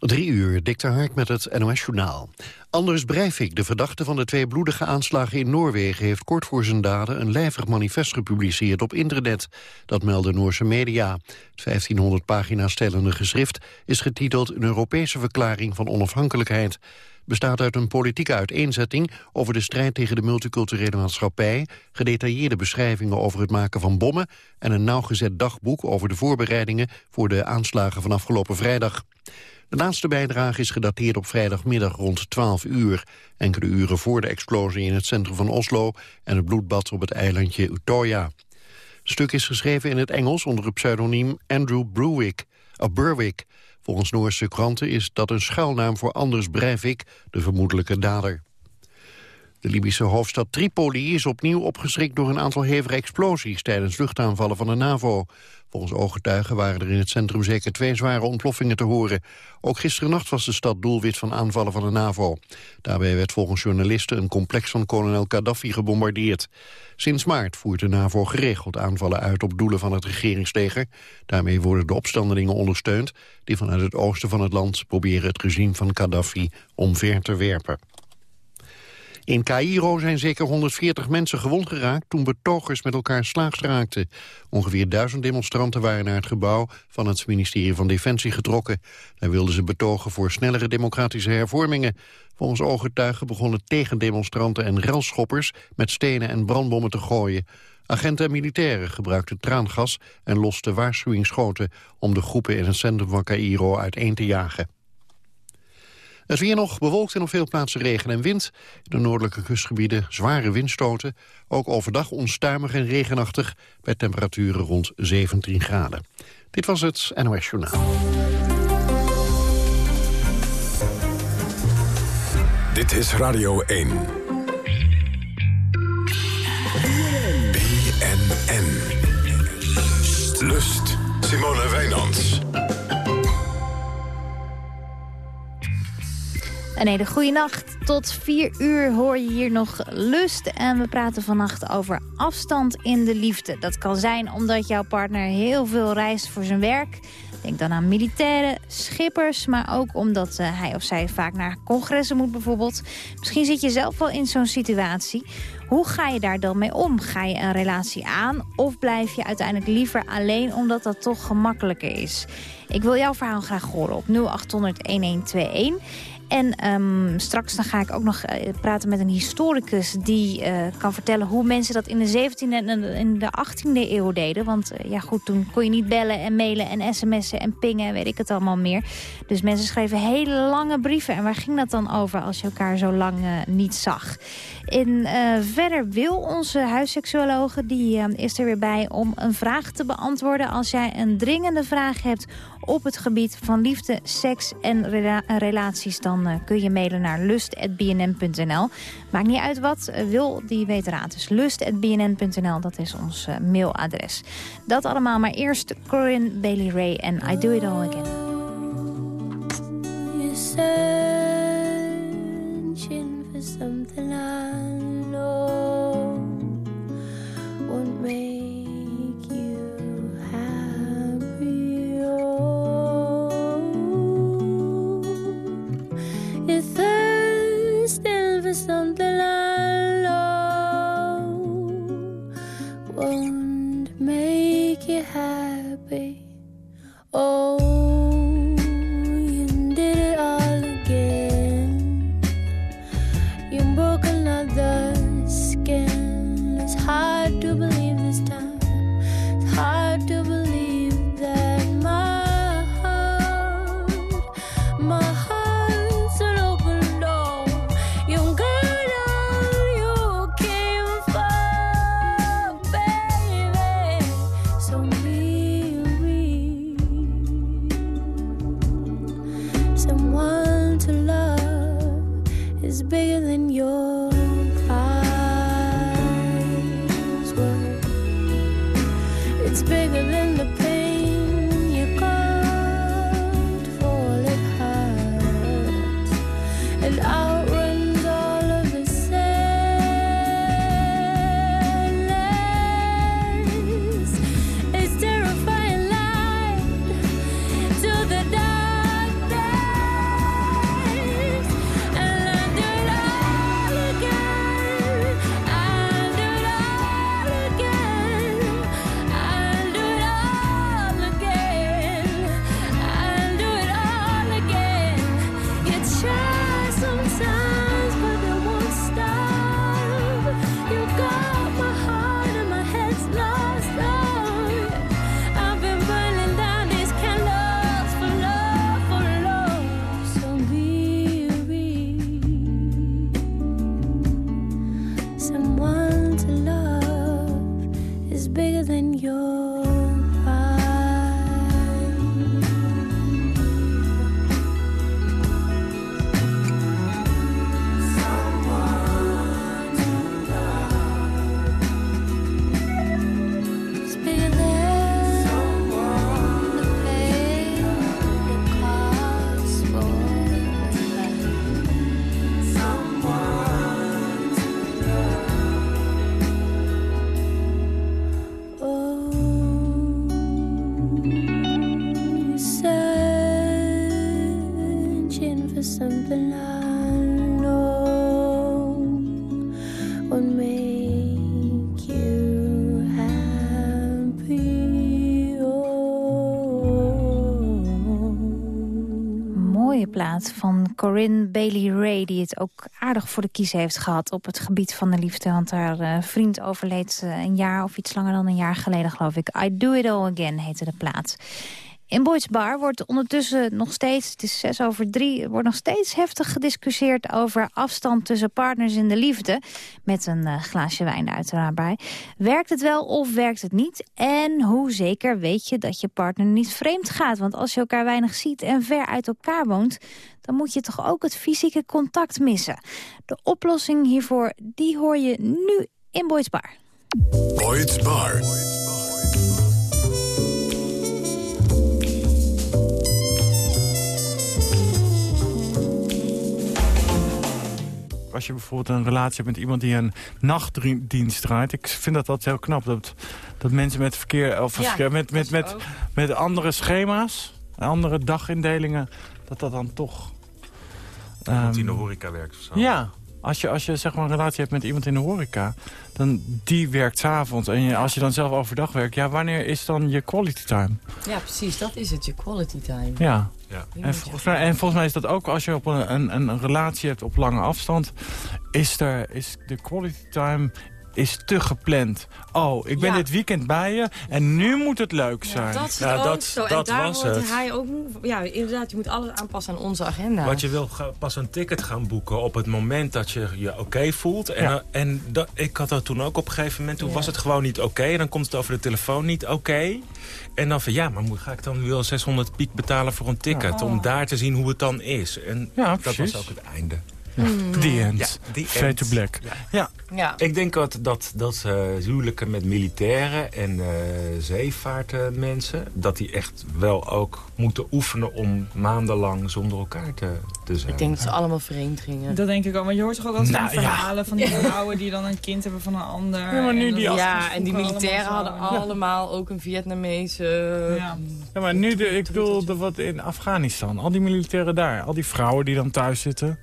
Drie uur, Dick Hark met het NOS-journaal. Anders Breivik, de verdachte van de twee bloedige aanslagen in Noorwegen... heeft kort voor zijn daden een lijvig manifest gepubliceerd op internet. Dat melden Noorse media. Het 1500 pagina's stellende geschrift is getiteld... een Europese verklaring van onafhankelijkheid. Bestaat uit een politieke uiteenzetting over de strijd tegen de multiculturele maatschappij... gedetailleerde beschrijvingen over het maken van bommen... en een nauwgezet dagboek over de voorbereidingen... voor de aanslagen van afgelopen vrijdag. De laatste bijdrage is gedateerd op vrijdagmiddag rond 12 uur. Enkele uren voor de explosie in het centrum van Oslo... en het bloedbad op het eilandje Utoya. Het stuk is geschreven in het Engels onder het pseudoniem Andrew Bruwick, of uh, Berwick. Volgens Noorse kranten is dat een schuilnaam voor Anders Breivik, de vermoedelijke dader. De Libische hoofdstad Tripoli is opnieuw opgeschrikt door een aantal hevige explosies tijdens luchtaanvallen van de NAVO. Volgens ooggetuigen waren er in het centrum zeker twee zware ontploffingen te horen. Ook gisterennacht was de stad doelwit van aanvallen van de NAVO. Daarbij werd volgens journalisten een complex van kolonel Gaddafi gebombardeerd. Sinds maart voert de NAVO geregeld aanvallen uit op doelen van het regeringsleger. Daarmee worden de opstandelingen ondersteund... die vanuit het oosten van het land proberen het regime van Gaddafi omver te werpen. In Cairo zijn zeker 140 mensen gewond geraakt toen betogers met elkaar slaags raakten. Ongeveer duizend demonstranten waren naar het gebouw van het ministerie van Defensie getrokken. Daar wilden ze betogen voor snellere democratische hervormingen. Volgens ooggetuigen begonnen tegendemonstranten en relschoppers met stenen en brandbommen te gooien. Agenten en militairen gebruikten traangas en losten waarschuwingsschoten om de groepen in het centrum van Cairo uiteen te jagen. Het weer nog bewolkt en op veel plaatsen regen en wind. In de noordelijke kustgebieden zware windstoten. Ook overdag onstuimig en regenachtig bij temperaturen rond 17 graden. Dit was het NOS Journaal. Dit is Radio 1. BNN. Lust. Simone Wijnands. Een hele goede nacht. Tot vier uur hoor je hier nog lust. En we praten vannacht over afstand in de liefde. Dat kan zijn omdat jouw partner heel veel reist voor zijn werk. Denk dan aan militairen, schippers, maar ook omdat uh, hij of zij vaak naar congressen moet bijvoorbeeld. Misschien zit je zelf wel in zo'n situatie. Hoe ga je daar dan mee om? Ga je een relatie aan of blijf je uiteindelijk liever alleen omdat dat toch gemakkelijker is? Ik wil jouw verhaal graag horen op 0800 1121. En um, straks dan ga ik ook nog uh, praten met een historicus... die uh, kan vertellen hoe mensen dat in de 17e en in de 18e eeuw deden. Want uh, ja goed, toen kon je niet bellen en mailen en sms'en en pingen en weet ik het allemaal meer. Dus mensen schreven hele lange brieven. En waar ging dat dan over als je elkaar zo lang niet zag? En verder wil onze huisseksuologe, die is er weer bij... om een vraag te beantwoorden als jij een dringende vraag hebt op het gebied van liefde, seks en rela relaties... dan uh, kun je mailen naar lust.bnn.nl. Maakt niet uit wat, uh, wil die weten raad. Dus lust.bnn.nl, dat is ons uh, mailadres. Dat allemaal, maar eerst Corinne Bailey Ray en I Do It All Again. For van Corinne Bailey Ray... die het ook aardig voor de kies heeft gehad op het gebied van de liefde. Want haar eh, vriend overleed eh, een jaar of iets langer dan een jaar geleden, geloof ik. I Do It All Again heette de plaat. In Boyd's Bar wordt ondertussen nog steeds, het is zes over drie... wordt nog steeds heftig gediscussieerd over afstand tussen partners in de liefde. Met een eh, glaasje wijn uiteraard bij. Werkt het wel of werkt het niet? En hoe zeker weet je dat je partner niet vreemd gaat? Want als je elkaar weinig ziet en ver uit elkaar woont... dan moet je toch ook het fysieke contact missen. De oplossing hiervoor, die hoor je nu in Boyd's Bar. Boyd's Bar. Als je bijvoorbeeld een relatie hebt met iemand die een nachtdienst draait. Ik vind dat altijd heel knap. Dat, dat mensen met verkeer of Ja, verkeer, met, met, dat met, ook. met andere schema's, andere dagindelingen, dat dat dan toch. Die in de ehm, horeca werkt of zo. Ja, als je, als je zeg maar een relatie hebt met iemand in de horeca... dan die werkt s'avonds. En je, als je dan zelf overdag werkt... ja, wanneer is dan je quality time? Ja, precies. Dat is het, je quality time. Ja. Ja. En volgens, mij, en volgens mij is dat ook als je op een, een, een relatie hebt op lange afstand... is, er, is de quality time is te gepland. Oh, ik ben Ja. dit weekend bij je en nu moet het leuk zijn. Dat is Ja, het ook dat- zo. dat en daar was wordt het. hij ook... Ja, inderdaad, je moet alles aanpassen aan onze agenda. Want je wil pas een ticket gaan boeken op het moment dat je je oké voelt. En, Ja. eh, en dat, ik had dat toen ook op een gegeven moment. Toen Ja. was het gewoon niet oké. En dan komt het over de telefoon niet oké. En dan van ja, maar moet, ga ik dan wel 600 piek betalen voor een ticket? Om daar te zien hoe het dan is. En Ja, dat precies. was ook het einde. The end. Ja, the Fade end. to black. Ja. Ja. Ja. Ik denk dat, dat, dat eh, huwelijken met militairen en eh zeevaartmensen... dat die echt wel ook moeten oefenen om maandenlang zonder elkaar te, te zijn. Ik denk dat ze allemaal vreemd gingen. Dat denk ik ook. Maar je hoort toch ook altijd Nou, van ja. verhalen van die vrouwen die dan een kind hebben van een ander. Ja, maar nu En die ja, en die militairen allemaal hadden allemaal ook een Vietnamese... Ja. Ja, maar nu, de, ik bedoel, de, wat in Afghanistan, al die militairen daar, al die vrouwen die dan thuis zitten.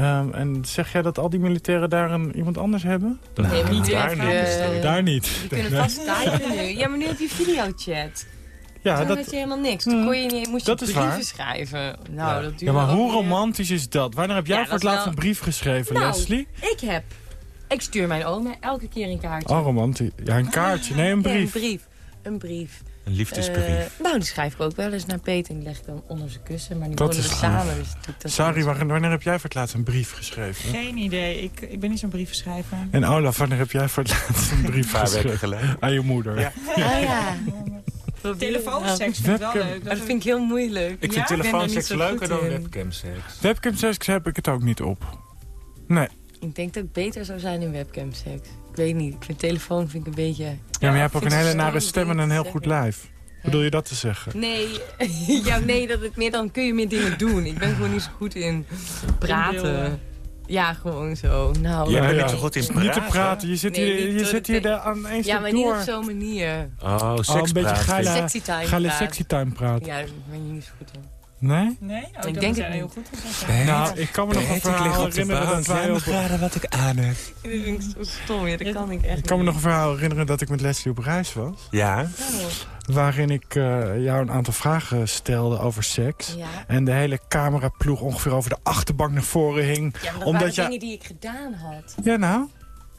Ehm, en zeg jij dat al die militairen daar een, iemand anders hebben? Nee, maar niet daar niet. eh, daar niet. Die kunnen vast nu. Ja, maar nu heb je videochat. Ja, Toen dat, had je helemaal niks. Toen kon je niet, moest je Dat is brieven waar. schrijven. Nou, Ja. dat duurde ja, maar hoe romantisch is dat? Wanneer heb jij Ja, voor het laatst wel- een brief geschreven, Nou, Leslie? Ik heb... Ik stuur mijn oma elke keer een kaartje. Oh, romantisch. Ja, een kaartje. Nee, een Ja, brief. een brief. Een brief. Een liefdesbrief. Eh, nou, die schrijf ik ook wel eens naar Peter. En die leg ik dan onder zijn kussen. Maar die Dat wonen we samen. Dus dat Sorry, wanneer wanneer heb jij voor het laatst een brief geschreven? Geen idee. Ik, ik ben niet zo'n brievenschrijver. En Olaf, wanneer heb jij voor het laatst een brief geschreven? Aan je moeder. Ja. Oh ja. Telefoonseks vind ik wel leuk. Dat vind ik heel moeilijk. Ik Ja, vind niet telefoonseks leuker dan webcamseks. Webcam-seks heb ik het ook niet op. Nee. Ik denk dat ik beter zou zijn in webcamseks. Ik weet niet. Ik vind telefoon vind ik een beetje... Ja, maar jij hebt ook een hele nare stem en een heel goed lijf. Bedoel je dat te zeggen? Nee, ja, nee dat het meer, dan kun je meer dingen doen. Ik ben gewoon niet zo goed in praten. Ja, gewoon zo. Nou, Jij Ja, bent ja. niet zo goed in Niet praten. te praten. Je zit Nee, hier, niet je zit hier aan één ja, maar niet door. op zo'n manier. Oh, Oh, een seks beetje geile, Sexy time geile praten. sexy time praten. Ja, daar ben je niet zo goed in. Nee? Nee? Oh, Ik dat denk het heel goed. zijn. Nou, ik kan me nog een verhaal herinneren dat wij op... wat ik aan heb. Dat vind ik zo stom. Ja, dat kan ik echt Ik kan me nog een verhaal herinneren dat ik met Leslie op reis was. Ja. Waarin ik eh, jou een aantal vragen stelde over seks. Ja. En de hele cameraploeg ongeveer over de achterbank naar voren hing. Ja, maar dat Omdat waren jij- dingen die ik gedaan had. Ja, nou?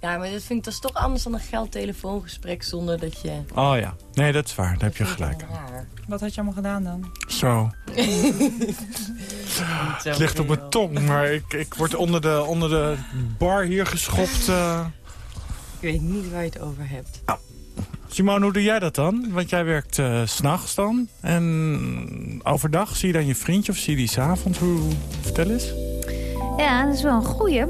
Ja, maar dat vind ik dat is toch anders dan een geldtelefoongesprek zonder dat je... Oh ja. Nee, dat is waar. Daar heb je Dat vind ik gelijk aan. Wat had je allemaal gedaan dan? Zo. Het ligt op mijn tong, maar ik, ik word onder de, onder de bar hier geschopt. eh. Ik weet niet waar je het over hebt. Simone, hoe doe jij dat dan? Want jij werkt eh, s s'nachts dan. En overdag zie je dan je vriendje of zie je die s'avonds? Hoe, vertel eens. Ja, dat is wel een goeie.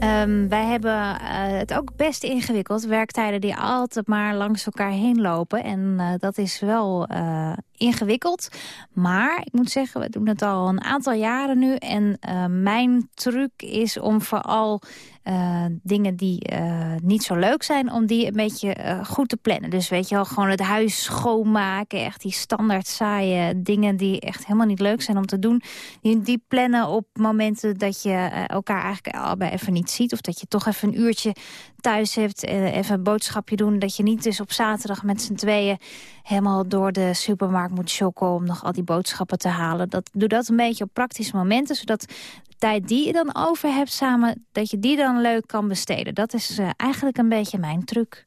Ehm, wij hebben eh, het ook best ingewikkeld. Werktijden die altijd maar langs elkaar heen lopen. En eh, dat is wel eh, ingewikkeld. Maar ik moet zeggen, we doen het al een aantal jaren nu. En uh, mijn truc is om vooral uh, dingen die uh, niet zo leuk zijn... om die een beetje goed te plannen. Dus weet je wel, gewoon het huis schoonmaken. Echt die standaard saaie dingen die echt helemaal niet leuk zijn om te doen. Die, die plannen op momenten dat je elkaar eigenlijk allebei even niet ziet. Of dat je toch even een uurtje thuis hebt. even een boodschapje doen. Dat je niet dus op zaterdag met z'n tweeën helemaal door de supermarkt moet shocken... om nog al die boodschappen te halen. Dat, doe dat een beetje op praktische momenten, zodat tijd die je dan over hebt samen, dat je die dan leuk kan besteden. Dat is uh, eigenlijk een beetje mijn truc.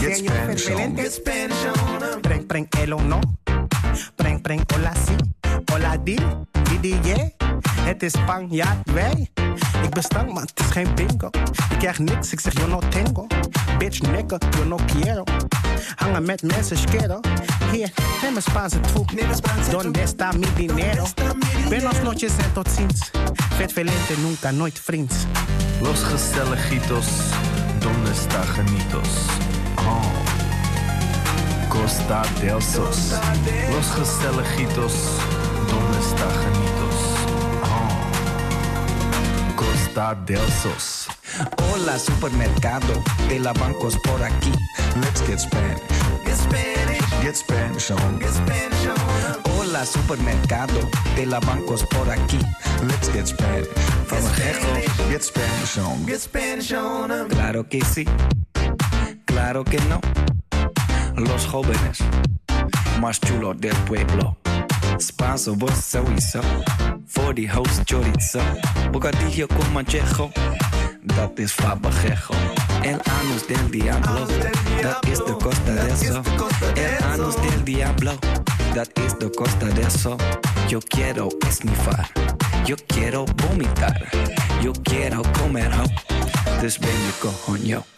Get Spanish on. Get Spanish on. Preng, preng, el o no. Preng, preng, hola, si. Hola, di. Di, di, yeah. Het is Spanjaard, wij. Ik ben stank, maar het is geen bingo. Ik krijg niks, ik zeg yo no tengo. Bitch, nigga, yo no quiero. Hangen met mensen, schero. Hier, neem een Spaanse troep. Donde está mi dinero? Buenos noches en tot ziens. Vet velente, nunca, nooit vriends. Los gezelligitos, donde está genitos? Oh. Costa del Sos. Los gezelligitos, donde está genitos? Oh. Costa del Sos. Hola, supermercado de la bancos por aquí. Let's get Spanish. Get Spanish. Get Spanish on. Get Spanish on. Hola, supermercado de la bancos por aquí. Let's get Spanish. Van een gejo. Get Spanish on. Get Spanish on. Claro que sí. Claro que no. Los jóvenes más chulos del pueblo. Spanso. Voor die host chorizo. Bocadillo con manchejo. Dat is fabajejo. El anus del diablo. Dat is de costa de eso. El anus del diablo. Dat is de costa de eso. Yo quiero esnifar. Yo quiero vomitar. Yo quiero comer ho. Dus ben.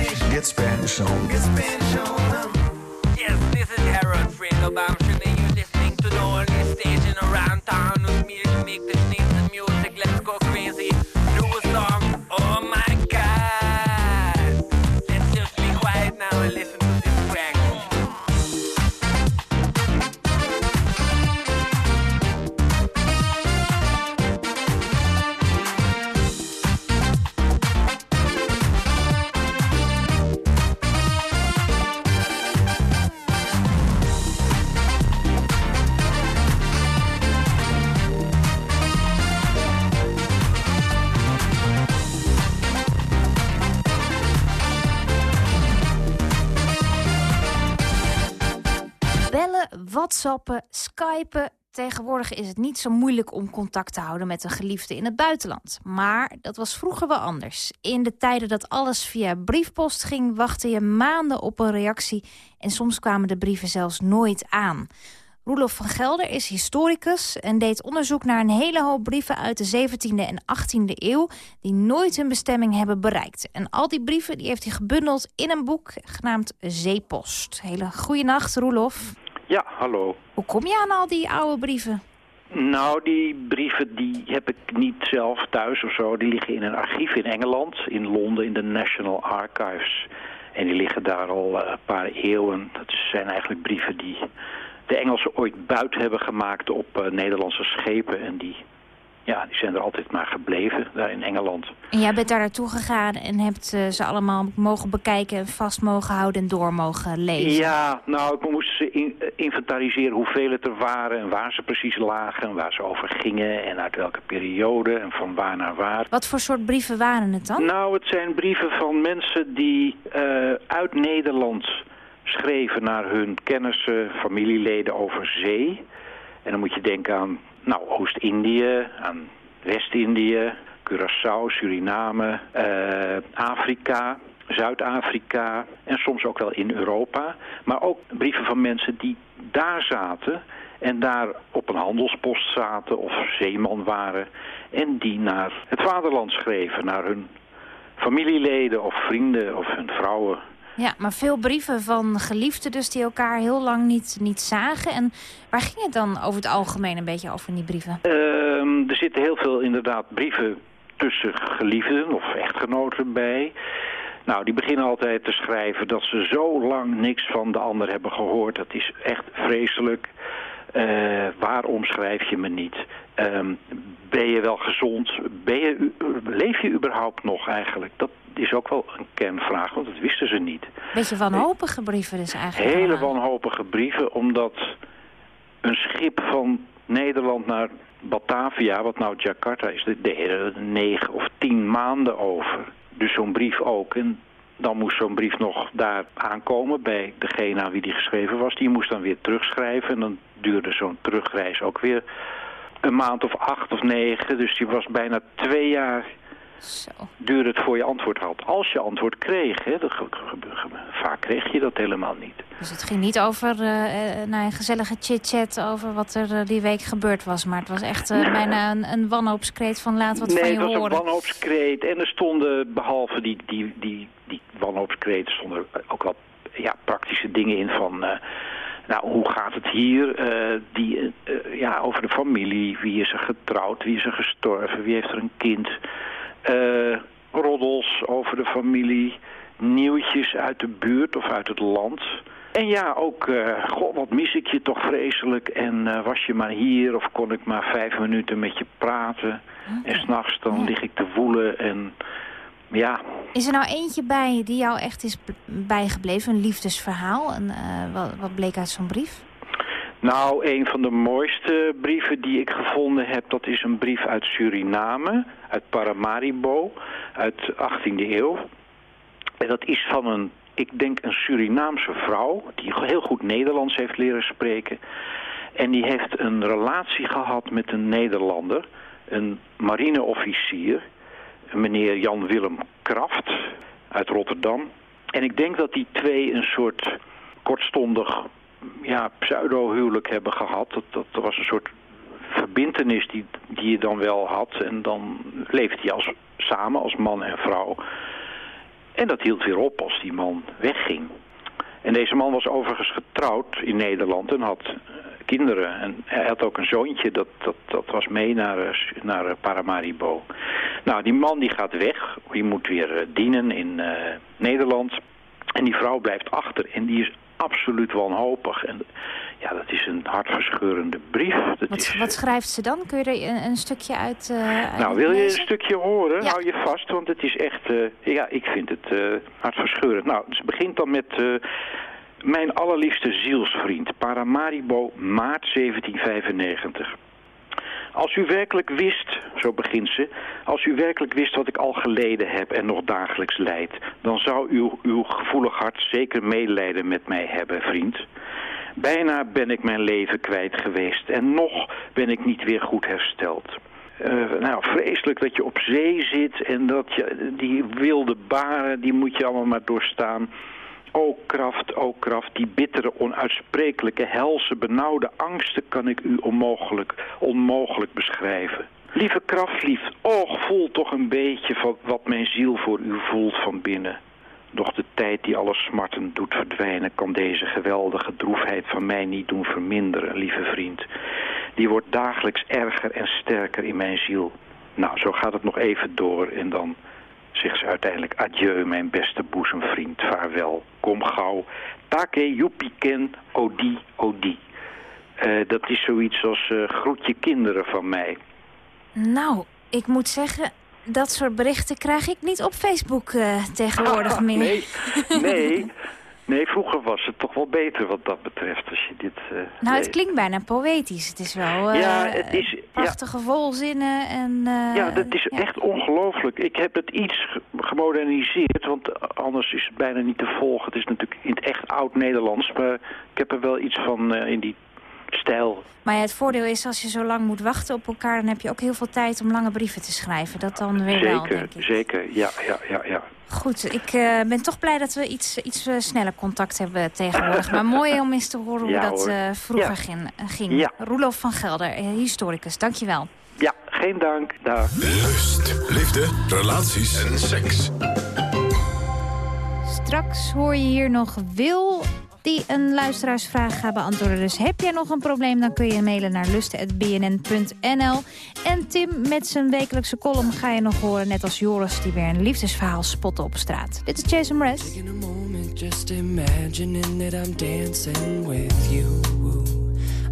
Get Spanish on. Get Spanish on. Yes, this is Harold Friend whatsappen, skypen. Tegenwoordig is het niet zo moeilijk om contact te houden met een geliefde in het buitenland. Maar dat was vroeger wel anders. In de tijden dat alles via briefpost ging, wachtte je maanden op een reactie. En soms kwamen de brieven zelfs nooit aan. Roelof van Gelder is historicus en deed onderzoek naar een hele hoop brieven uit de 17e en 18e eeuw die nooit hun bestemming hebben bereikt. En al die brieven die heeft hij gebundeld in een boek genaamd Zeepost. Hele goede nacht, Roelof. Ja, hallo. Hoe kom je aan al die oude brieven? Nou, die brieven die heb ik niet zelf thuis of zo. Die liggen in een archief in Engeland, in Londen, in de National Archives. En die liggen daar al eh, een paar eeuwen. Dat zijn eigenlijk brieven die de Engelsen ooit buit hebben gemaakt op eh, Nederlandse schepen. En die, ja, die zijn er altijd maar gebleven, daar in Engeland. En jij bent daar naartoe gegaan en hebt eh, ze allemaal mogen bekijken... en vast mogen houden en door mogen lezen. Ja, nou, ik moest ze in- eh, inventariseren hoeveel het er waren... en waar ze precies lagen en waar ze over gingen... en uit welke periode en van waar naar waar. Wat voor soort brieven waren het dan? Nou, het zijn brieven van mensen die eh, uit Nederland schreven naar hun kennissen, familieleden over zee. En dan moet je denken aan nou, Oost-Indië, aan West-Indië, Curaçao, Suriname, eh, Afrika, Zuid-Afrika en soms ook wel in Europa. Maar ook brieven van mensen die daar zaten en daar op een handelspost zaten of zeeman waren. En die naar het vaderland schreven, naar hun familieleden of vrienden of hun vrouwen. Ja, maar veel brieven van geliefden dus die elkaar heel lang niet, niet zagen. En waar ging het dan over het algemeen een beetje over in die brieven? Ehm, er zitten heel veel inderdaad brieven tussen geliefden of echtgenoten bij. Nou, die beginnen altijd te schrijven dat ze zo lang niks van de ander hebben gehoord. Dat is echt vreselijk. Eh, waarom schrijf je me niet? Ehm, ben je wel gezond? Ben je, leef je überhaupt nog eigenlijk? Dat is ook wel een kernvraag, want dat wisten ze niet. Beetje wanhopige brieven dus eigenlijk. Hele wanhopige brieven, omdat een schip van Nederland naar Batavia, wat nou Jakarta is, de deden er negen of tien maanden over. Dus zo'n brief ook. En dan moest zo'n brief nog daar aankomen bij degene aan wie die geschreven was. Die moest dan weer terugschrijven en dan duurde zo'n terugreis ook weer een maand of acht of negen. Dus die was bijna twee jaar duurde het voor je antwoord had. Als je antwoord kreeg, hè, dat vaak kreeg je dat helemaal niet. Dus het ging niet over nou, een gezellige chit-chat over wat er eh, die week gebeurd was. Maar het was echt bijna een, een wanhoopskreet van laat wat nee, van je het was horen. een wanhoopskreet. En er stonden, behalve die, die, die, die wanhoopskreet, stonden ook wel ja, praktische dingen in van... nou, hoe gaat het hier? Die, ja, over de familie. Wie is er getrouwd? Wie is er gestorven? Wie heeft er een kind? Eh, roddels over de familie. Nieuwtjes uit de buurt of uit het land. En ja, ook, eh, goh, wat mis ik je toch vreselijk. En eh, was je maar hier of kon ik maar vijf minuten met je praten. En s'nachts dan lig ik te woelen en ja, Is er nou eentje bij die jou echt is bijgebleven? Een liefdesverhaal? En, wat, wat bleek uit zo'n brief? Nou, een van de mooiste brieven die ik gevonden heb, dat is een brief uit Suriname, uit Paramaribo, uit de 18e eeuw. En dat is van een, ik denk een Surinaamse vrouw, die heel goed Nederlands heeft leren spreken. En die heeft een relatie gehad met een Nederlander, een marineofficier, meneer Jan Willem Kraft uit Rotterdam. En ik denk dat die twee een soort kortstondig ja, pseudo-huwelijk hebben gehad. Dat, dat was een soort verbintenis die, die je dan wel had. En dan leefde je als, samen als man en vrouw. En dat hield weer op als die man wegging. En deze man was overigens getrouwd in Nederland en had kinderen. En hij had ook een zoontje, dat, dat, dat was mee naar, naar Paramaribo. Nou, die man die gaat weg. Die moet weer eh, dienen in eh, Nederland. En die vrouw blijft achter en die is absoluut wanhopig. En ja, dat is een hartverscheurende brief. Dat Wat, is, wat schrijft ze dan? Kun je er een, een stukje uit, eh uit nou, wil je een stukje horen? Ja. Hou je vast, want het is echt... eh, ja, ik vind het eh, hartverscheurend. Nou, ze begint dan met... eh, mijn allerliefste zielsvriend, Paramaribo, maart 1795. Als u werkelijk wist, zo begint ze, als u werkelijk wist wat ik al geleden heb en nog dagelijks leid, dan zou uw, uw gevoelig hart zeker medelijden met mij hebben, vriend. Bijna ben ik mijn leven kwijt geweest en nog ben ik niet weer goed hersteld. Eh, nou, vreselijk dat je op zee zit en dat je die wilde baren, die moet je allemaal maar doorstaan. O kracht, o kracht, die bittere, onuitsprekelijke, helse, benauwde angsten kan ik u onmogelijk, onmogelijk beschrijven. Lieve krachtlief, och, voel toch een beetje van wat mijn ziel voor u voelt van binnen. Doch de tijd die alle smarten doet verdwijnen, kan deze geweldige droefheid van mij niet doen verminderen, lieve vriend. Die wordt dagelijks erger en sterker in mijn ziel. Nou, zo gaat het nog even door en dan zegt ze uiteindelijk adieu, mijn beste boezemvriend, vaarwel, kom gauw. Take yupiken odi odi. Eh, dat is zoiets als eh, groet je kinderen van mij. Nou, ik moet zeggen, dat soort berichten krijg ik niet op Facebook eh, tegenwoordig meer. Nee, nee. Nee, vroeger was het toch wel beter wat dat betreft. Als je dit, eh, Nou, het klinkt bijna poëtisch. Het is wel eh, Ja, het is- ja. prachtige volzinnen. En, eh, Ja, dat is echt ongelooflijk. Ik heb het iets ge- gemoderniseerd, want anders is het bijna niet te volgen. Het is natuurlijk in het echt oud-Nederlands, maar ik heb er wel iets van eh, in die stijl. Maar ja, het voordeel is, als je zo lang moet wachten op elkaar... dan heb je ook heel veel tijd om lange brieven te schrijven. Dat dan weer wel, Zeker, denk ik. zeker. Ja, ja, ja, ja. Goed, ik eh, ben toch blij dat we iets, iets eh, sneller contact hebben tegenwoordig. Maar mooi om eens te horen hoe Ja, dat eh, vroeger Ja. ging. ging. Ja. Roelof van Gelder, historicus, dankjewel. Ja, geen dank. Dag. Lust, liefde, relaties en seks. Straks hoor je hier nog Wil die een luisteraarsvraag gaat beantwoorden. Dus heb jij nog een probleem, dan kun je mailen naar lust.bnn.nl. En Tim met zijn wekelijkse column ga je nog horen... net als Joris die weer een liefdesverhaal spotte op straat. Dit is Jason Mraz. Just imagining that I'm dancing with you.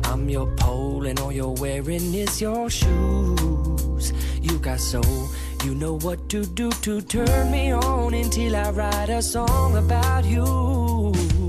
I'm your pole and all you're wearing is your shoes. You got soul, you know what to do to turn me on until I write a song about you.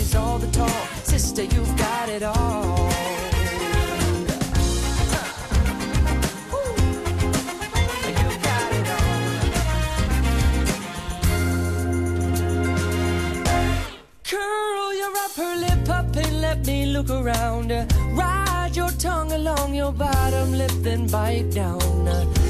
Is all the talk. Sister, you've got it all. Curl your upper lip up and let me look around. Ride your tongue along your bottom lip, then bite down.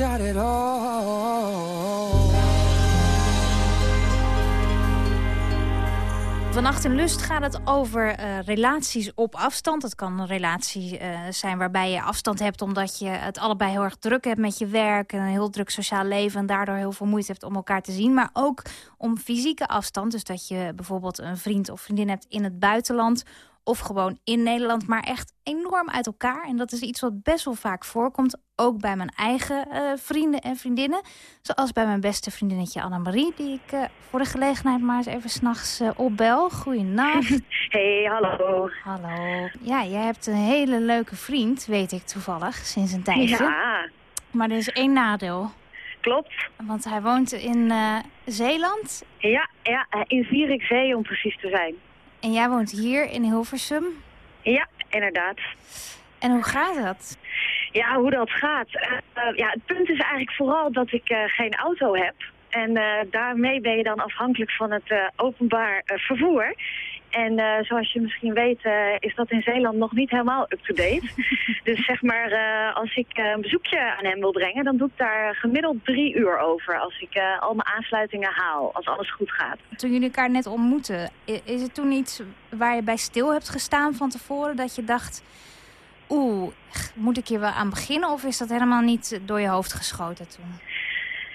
Got it. Vannacht in Lust gaat het over eh, relaties op afstand. Het kan een relatie eh, zijn waarbij je afstand hebt... omdat je het allebei heel erg druk hebt met je werk... en een heel druk sociaal leven... en daardoor heel veel moeite hebt om elkaar te zien. Maar ook om fysieke afstand. Dus dat je bijvoorbeeld een vriend of vriendin hebt in het buitenland of gewoon in Nederland, maar echt enorm uit elkaar. En dat is iets wat best wel vaak voorkomt, ook bij mijn eigen uh, vrienden en vriendinnen. Zoals bij mijn beste vriendinnetje Annemarie, die ik uh, voor de gelegenheid maar eens even s'nachts uh, opbel. Goeienacht. Hey, hallo. Hallo. Ja, jij hebt een hele leuke vriend, weet ik toevallig, sinds een tijdje. Ja. Maar er is één nadeel. Klopt. Want hij woont in Zeeland. Ja, ja, in Zierikzee om precies te zijn. En jij woont hier in Hilversum? Ja, inderdaad. En hoe gaat dat? Ja, hoe dat gaat? Uh, ja, het punt is eigenlijk vooral dat ik uh, geen auto heb. En uh, daarmee ben je dan afhankelijk van het openbaar vervoer. En uh, zoals je misschien weet uh, is dat in Zeeland nog niet helemaal up-to-date. dus zeg maar, uh, als ik een bezoekje aan hem wil brengen... dan doe ik daar gemiddeld drie uur over als ik al mijn aansluitingen haal. Als alles goed gaat. Toen jullie elkaar net ontmoetten, is het toen iets waar je bij stil hebt gestaan van tevoren? Dat je dacht, oeh, moet ik hier wel aan beginnen? Of is dat helemaal niet door je hoofd geschoten toen?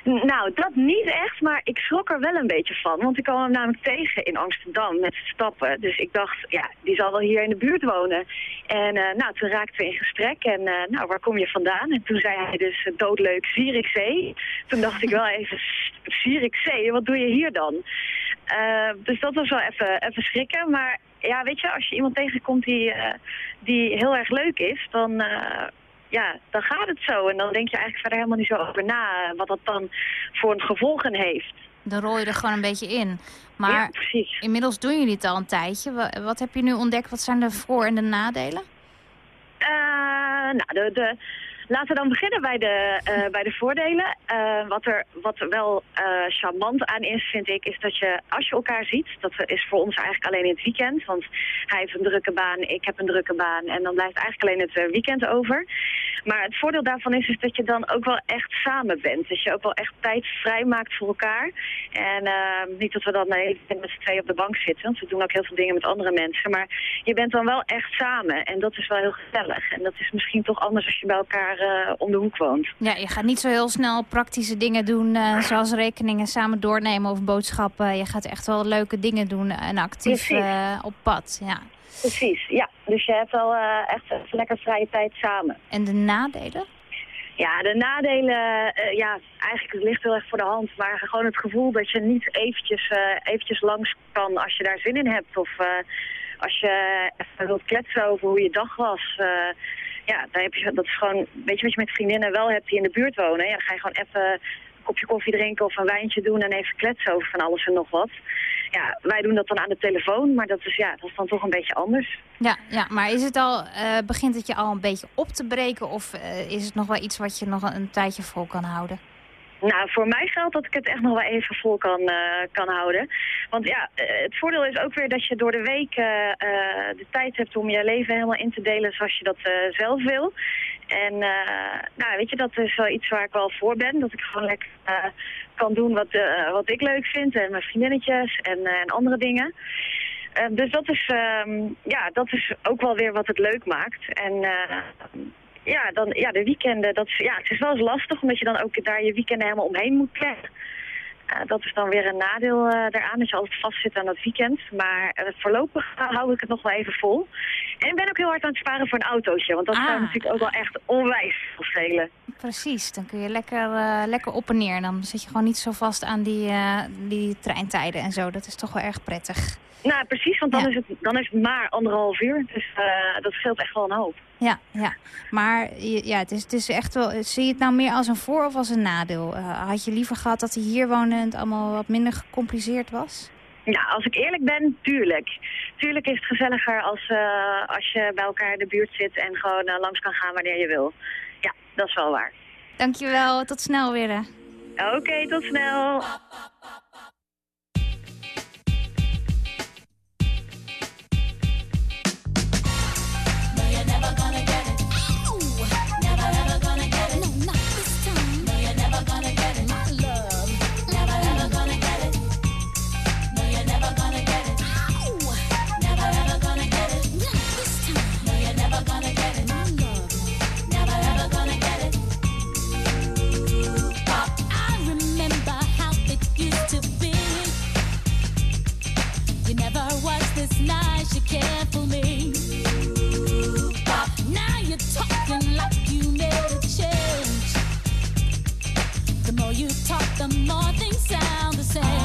Nou, dat niet echt, maar ik schrok er wel een beetje van. Want ik kwam hem namelijk tegen in Amsterdam met stappen. Dus ik dacht, ja, die zal wel hier in de buurt wonen. En uh, nou, toen raakten we in gesprek en uh, nou, waar kom je vandaan? En toen zei hij dus uh, doodleuk Zierikzee. Toen dacht ik wel even, Zierikzee, wat doe je hier dan? dus dat was wel even, even schrikken, maar ja, weet je, als je iemand tegenkomt die, die heel erg leuk is, dan ja, dan gaat het zo. En dan denk je eigenlijk verder helemaal niet zo over na wat dat dan voor een gevolgen heeft. Dan rol je er gewoon een beetje in. Maar ja, inmiddels doen jullie het al een tijdje. Wat heb je nu ontdekt? Wat zijn de voor- en de nadelen? Uh, nou, de, de, Laten we dan beginnen bij de, uh, bij de voordelen. Uh, wat, er, wat wel uh, charmant aan is, vind ik, is dat je als je elkaar ziet, dat is voor ons eigenlijk alleen in het weekend. Want hij heeft een drukke baan, ik heb een drukke baan en dan blijft eigenlijk alleen het weekend over. Maar het voordeel daarvan is, is dat je dan ook wel echt samen bent. Dus je ook wel echt tijd vrijmaakt voor elkaar. En niet dat we dan tijd met z'n twee op de bank zitten, want we doen ook heel veel dingen met andere mensen. Maar je bent dan wel echt samen en dat is wel heel gezellig. En dat is misschien toch anders als je bij elkaar uh, om de hoek woont. Ja, je gaat niet zo heel snel praktische dingen doen, uh, zoals rekeningen samen doornemen of boodschappen. Je gaat echt wel leuke dingen doen en actief uh, op pad. Ja. Precies, ja. Dus je hebt wel echt even lekker vrije tijd samen. En de nadelen? Ja, de nadelen, uh, ja, eigenlijk ligt heel erg voor de hand. Maar gewoon het gevoel dat je niet eventjes, uh, eventjes langs kan als je daar zin in hebt. Of als je even wilt kletsen over hoe je dag was ja, daar heb je, dat is gewoon, weet je wat je met vriendinnen wel hebt die in de buurt wonen. Ja, dan ga je gewoon even een kopje koffie drinken of een wijntje doen en even kletsen over van alles en nog wat. Ja, wij doen dat dan aan de telefoon, maar dat is, ja, dat is dan toch een beetje anders. Ja, ja maar is het al, uh, begint het je al een beetje op te breken of uh, is het nog wel iets wat je nog een tijdje vol kan houden? Nou, voor mij geldt dat ik het echt nog wel even vol kan, uh, kan houden. Want ja, het voordeel is ook weer dat je door de week de tijd hebt om je leven helemaal in te delen zoals je dat zelf wil. En nou, weet je, dat is wel iets waar ik wel voor ben. Dat ik gewoon lekker kan doen wat, wat ik leuk vind en mijn vriendinnetjes en, en andere dingen. dus dat is, um, ja, dat is ook wel weer wat het leuk maakt. En ja, dan, ja, de weekenden, dat is, ja, het is wel eens lastig omdat je dan ook daar je weekenden helemaal omheen moet plannen. Uh, dat is dan weer een nadeel uh, daaraan, dat je altijd vastzit aan dat weekend. Maar uh, voorlopig hou ik het nog wel even vol. En ik ben ook heel hard aan het sparen voor een autootje, want dat ah. zou natuurlijk ook wel echt onwijs schelen. Precies, dan kun je lekker, lekker op en neer. Dan zit je gewoon niet zo vast aan die, die treintijden en zo. Dat is toch wel erg prettig. Nou, precies, want dan, ja. is, het, dan is het maar anderhalf uur. Dus uh, dat scheelt echt wel een hoop. Ja, ja. maar ja, het, is, het is echt wel... Zie je het nou meer als een voor- of als een nadeel? Had je liever gehad dat hij hier woonde en het allemaal wat minder gecompliceerd was? Ja, als ik eerlijk ben, tuurlijk. Tuurlijk is het gezelliger als, als je bij elkaar in de buurt zit en gewoon langs kan gaan wanneer je wil. Dat is wel waar. Dankjewel, tot snel weer. Oké, okay, tot snel. The more things sound the same.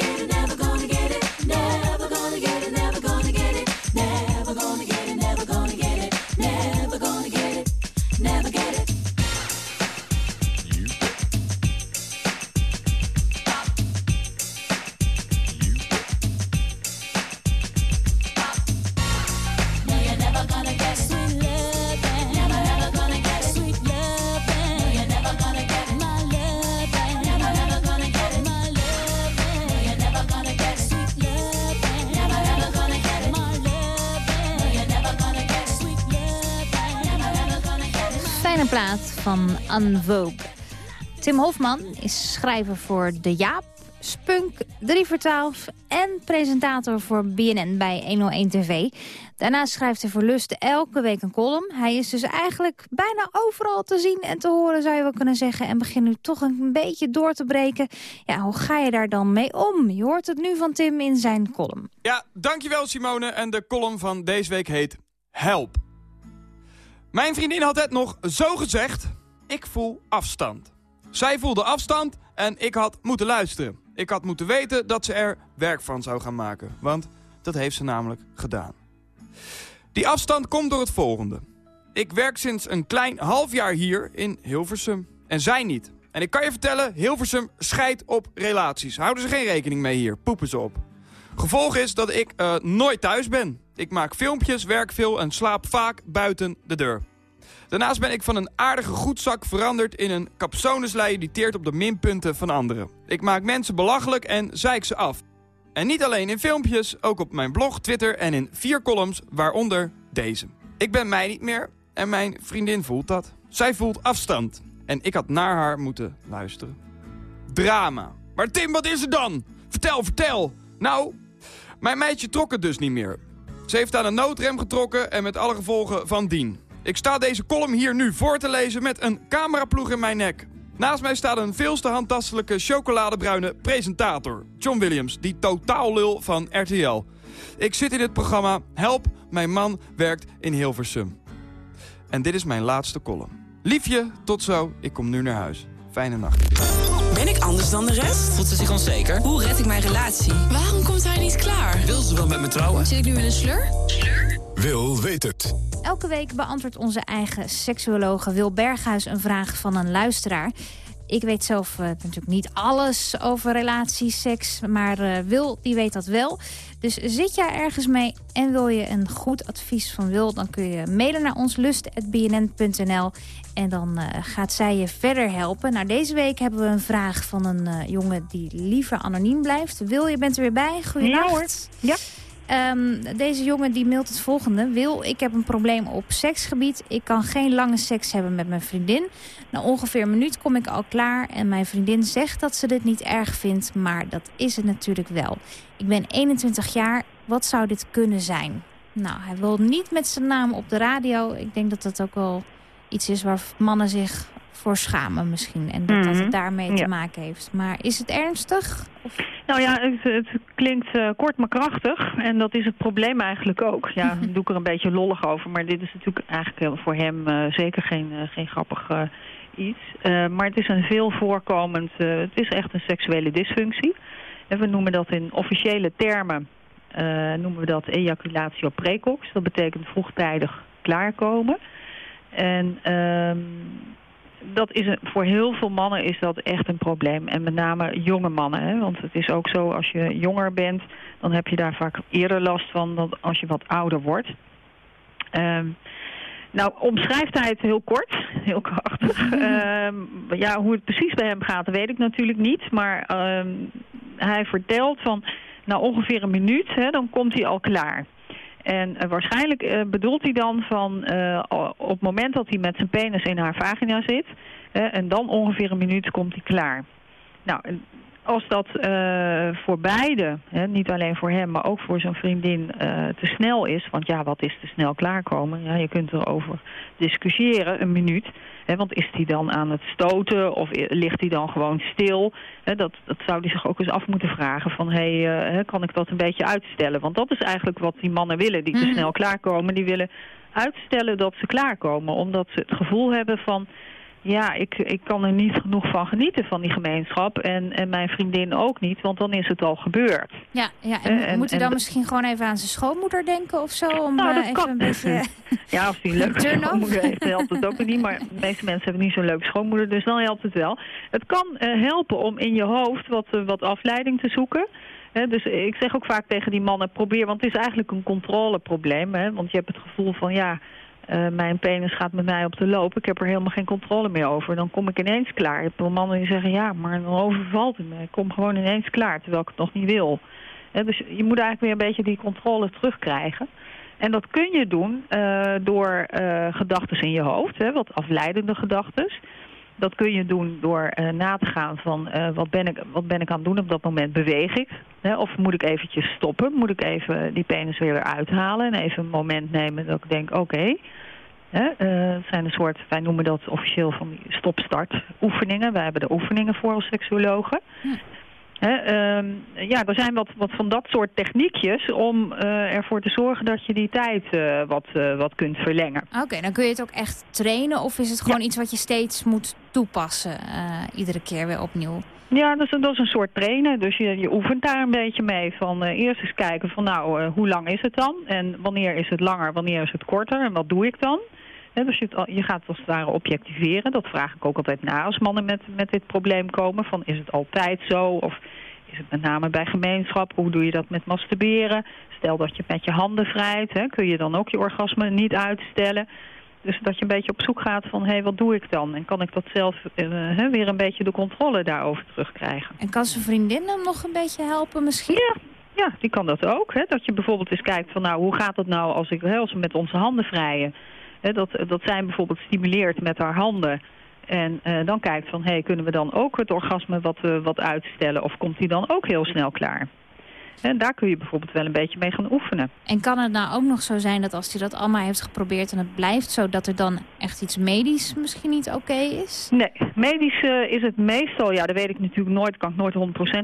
van Unvogue. Tim Hofman is schrijver voor De Jaap, Spunk, 3 voor 12 en presentator voor BNN bij 101 TV. Daarnaast schrijft hij voor Lust elke week een column. Hij is dus eigenlijk bijna overal te zien en te horen, zou je wel kunnen zeggen. En begint nu toch een beetje door te breken. Ja, hoe ga je daar dan mee om? Je hoort het nu van Tim in zijn column. Ja, dankjewel Simone. En de column van deze week heet Help. Mijn vriendin had het nog zo gezegd. Ik voel afstand. Zij voelde afstand en ik had moeten luisteren. Ik had moeten weten dat ze er werk van zou gaan maken. Want dat heeft ze namelijk gedaan. Die afstand komt door het volgende. Ik werk sinds een klein half jaar hier in Hilversum. En zij niet. En ik kan je vertellen, Hilversum scheidt op relaties. Houden ze geen rekening mee hier, poepen ze op. Gevolg is dat ik eh, nooit thuis ben. Ik maak filmpjes, werk veel en slaap vaak buiten de deur. Daarnaast ben ik van een aardige goedzak veranderd in een capsoneslei die teert op de minpunten van anderen. Ik maak mensen belachelijk en zeik ze af. En niet alleen in filmpjes, ook op mijn blog, Twitter en in vier columns, waaronder deze. Ik ben mij niet meer en mijn vriendin voelt dat. Zij voelt afstand en ik had naar haar moeten luisteren. Drama. Maar Tim, wat is er dan? Vertel, vertel. Nou, mijn meidje trok het dus niet meer. Ze heeft aan een noodrem getrokken en met alle gevolgen van dien. Ik sta deze column hier nu voor te lezen met een cameraploeg in mijn nek. Naast mij staat een veel te handtastelijke chocoladebruine presentator. John Williams, die totaal lul van RTL. Ik zit in het programma Help, mijn man werkt in Hilversum. En dit is mijn laatste column. Liefje, tot zo. Ik kom nu naar huis. Fijne nacht. Ben ik anders dan de rest? Voelt ze zich onzeker? Hoe red ik mijn relatie? Waarom komt hij niet klaar? Wil ze wel met me trouwen? Zit ik nu in een slur? Wil weet het. Elke week beantwoordt onze eigen seksuologe Wil Berghuis een vraag van een luisteraar. Ik weet zelf eh, natuurlijk niet alles over relaties, seks, maar eh, Wil die weet dat wel. Dus zit jij ergens mee en wil je een goed advies van Wil... dan kun je mailen naar ons lust.bnn.nl en dan eh, gaat zij je verder helpen. Nou, deze week hebben we een vraag van een jongen die liever anoniem blijft. Wil, je bent er weer bij. Goedenacht. Ja. Ehm, deze jongen die mailt het volgende. Wil, ik heb een probleem op seksgebied. Ik kan geen lange seks hebben met mijn vriendin. Na ongeveer een minuut kom ik al klaar. En mijn vriendin zegt dat ze dit niet erg vindt. Maar dat is het natuurlijk wel. Ik ben 21 jaar. Wat zou dit kunnen zijn? Nou, hij wil niet met zijn naam op de radio. Ik denk dat dat ook wel iets is waar mannen zich voor schamen misschien. En dat, dat Mhm. het daarmee te Ja. maken heeft. Maar is het ernstig? Nou ja, het, het klinkt eh, kort maar krachtig. En dat is het probleem eigenlijk ook. Ja, daar doe ik er een beetje lollig over. Maar dit is natuurlijk eigenlijk voor hem eh, zeker geen, eh, geen grappig iets. Maar het is een veel voorkomend... het is echt een seksuele dysfunctie. En we noemen dat in officiële termen... noemen we dat ejaculatio precox. Dat betekent vroegtijdig klaarkomen. En... ehm, dat is een, voor heel veel mannen is dat echt een probleem. En met name jonge mannen. Hè? Want het is ook zo, als je jonger bent... dan heb je daar vaak eerder last van dan als je wat ouder wordt. Ehm, nou, omschrijft hij het heel kort, heel krachtig. Ehm, ja, hoe het precies bij hem gaat, weet ik natuurlijk niet. Maar ehm, hij vertelt van, na ongeveer een minuut, hè, dan komt hij al klaar. En eh, waarschijnlijk eh, bedoelt hij dan van o- op het moment dat hij met zijn penis in haar vagina zit... en dan ongeveer een minuut komt hij klaar. Nou, als dat voor beide, hè, niet alleen voor hem, maar ook voor zijn vriendin te snel is... want ja, wat is te snel klaarkomen? Ja, je kunt erover discussiëren, een minuut. Want is hij dan aan het stoten of ligt hij dan gewoon stil? Hè, dat, dat zou hij zich ook eens af moeten vragen van... hé, hey, eh, kan ik dat een beetje uitstellen? Want dat is eigenlijk wat die mannen willen, die te Mhm. snel klaarkomen. Die willen uitstellen dat ze klaarkomen, omdat ze het gevoel hebben van... Ja, ik, ik kan er niet genoeg van genieten van die gemeenschap. En, en mijn vriendin ook niet, want dan is het al gebeurd. Ja, ja en, Eh, en- moet hij dan misschien gewoon even aan zijn schoonmoeder denken of zo? Om Nou, eh, dat even kan. een beetje... Ja, als die leuke schoonmoeder heeft, helpt het ook niet. Maar de meeste mensen hebben niet zo'n leuke schoonmoeder, dus dan helpt het wel. Het kan eh, helpen om in je hoofd wat, eh, wat afleiding te zoeken. Dus ik zeg ook vaak tegen die mannen, probeer, want het is eigenlijk een controleprobleem. Hè, want je hebt het gevoel van, ja, eh, mijn penis gaat met mij op de loop. Ik heb er helemaal geen controle meer over. Dan kom ik ineens klaar. Je hebt wel mannen die zeggen, ja, maar dan overvalt het me. Ik kom gewoon ineens klaar, terwijl ik het nog niet wil. Dus je moet eigenlijk weer een beetje die controle terugkrijgen. En dat kun je doen eh, door eh gedachten in je hoofd, hè, wat afleidende gedachten. Dat kun je doen door eh, na te gaan van eh, wat, ben ik, wat ben ik aan het doen op dat moment, beweeg ik? Hè, of moet ik eventjes stoppen? Moet ik even die penis weer eruit halen en even een moment nemen dat ik denk, oké. Eh, het zijn een soort, wij noemen dat officieel van stop-start oefeningen. Wij hebben er oefeningen voor als seksuologen. Ehm, ja, er zijn wat, wat van dat soort techniekjes om eh, ervoor te zorgen dat je die tijd eh, wat, eh, wat kunt verlengen. Oké, dan kun je het ook echt trainen of is het gewoon iets wat je steeds moet toepassen, iedere keer weer opnieuw? Ja, dat is, dat is een soort trainen. Dus je, je oefent daar een beetje mee. Van eerst eens kijken van nou, hoe lang is het dan? En wanneer is het langer, wanneer is het korter? En wat doe ik dan? Dus je, al- je gaat het als het ware objectiveren. Dat vraag ik ook altijd na als mannen met, met dit probleem komen. Van is het altijd zo? Of is het met name bij gemeenschap? Hoe doe je dat met masturberen? Stel dat je met je handen vrijt. Hè, kun je dan ook je orgasme niet uitstellen? Dus dat je een beetje op zoek gaat van, hé, hey, wat doe ik dan? En kan ik dat zelf eh, weer een beetje de controle daarover terugkrijgen? En kan zijn vriendin hem nog een beetje helpen misschien? Ja, ja die kan dat ook. Hè? Dat je bijvoorbeeld eens kijkt van, nou, hoe gaat het nou als, ik, hè, als we met onze handen vrijen? Hè, dat, dat zij bijvoorbeeld stimuleert met haar handen. En eh, dan kijkt van, hé, hey, kunnen we dan ook het orgasme wat, eh, wat uitstellen? Of komt die dan ook heel snel klaar? En daar kun je bijvoorbeeld wel een beetje mee gaan oefenen. En kan het nou ook nog zo zijn dat als hij dat allemaal heeft geprobeerd en het blijft zo, dat er dan echt iets medisch misschien niet oké is? Nee, medisch eh, is het meestal, ja dat weet ik natuurlijk nooit, kan ik nooit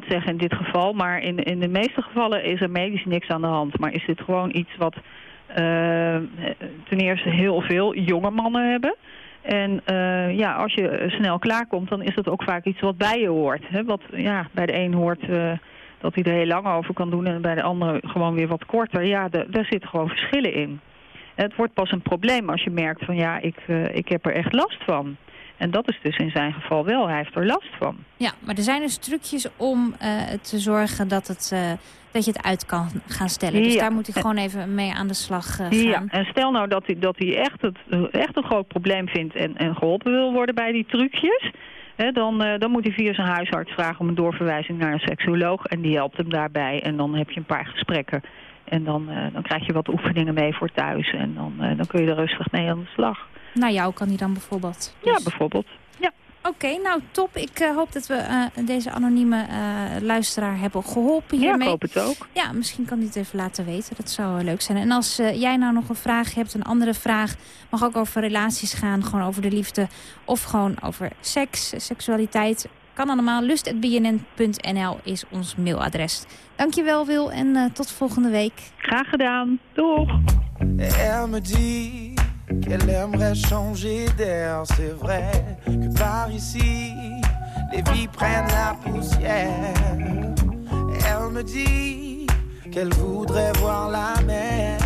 100% zeggen in dit geval. Maar in, in de meeste gevallen is er medisch niks aan de hand. Maar is dit gewoon iets wat ten eerste heel veel jonge mannen hebben. En eh, ja, als je eh, snel klaarkomt, dan is dat ook vaak iets wat bij je hoort. Hè? Wat ja, bij de een hoort eh, dat hij er heel lang over kan doen en bij de andere gewoon weer wat korter. Ja, daar zitten gewoon verschillen in. Het wordt pas een probleem als je merkt van ja, ik, eh, ik heb er echt last van. En dat is dus in zijn geval wel, hij heeft er last van. Ja, maar er zijn dus trucjes om eh, te zorgen dat, het, eh, dat je het uit kan gaan stellen. Dus Ja. daar moet ik gewoon even mee aan de slag eh, gaan. Ja, en stel nou dat hij, dat hij echt, het, echt een groot probleem vindt en, en geholpen wil worden bij die trucjes. Hè, dan, eh, dan moet hij via zijn huisarts vragen om een doorverwijzing naar een seksuoloog. En die helpt hem daarbij. En dan heb je een paar gesprekken. En dan, eh, dan krijg je wat oefeningen mee voor thuis. En dan, dan kun je er rustig mee aan de slag. Naar jou kan hij dan bijvoorbeeld. Ja, bijvoorbeeld. Oké, nou top. Ik eh, hoop dat we eh, deze anonieme eh, luisteraar hebben geholpen Ja, ik hiermee. hoop het ook. Ja, misschien kan hij het even laten weten. Dat zou leuk zijn. En als jij nou nog een vraag hebt, een andere vraag... mag ook over relaties gaan, gewoon over de liefde... of gewoon over seks, seksualiteit... kan allemaal. lust.bnn.nl is ons mailadres. Dankjewel Wil en eh, tot volgende week. Graag gedaan. Doeg. Qu'elle aimerait changer d'air, c'est vrai que par ici, les vies prennent la poussière. Elle me dit qu'elle voudrait voir la mer,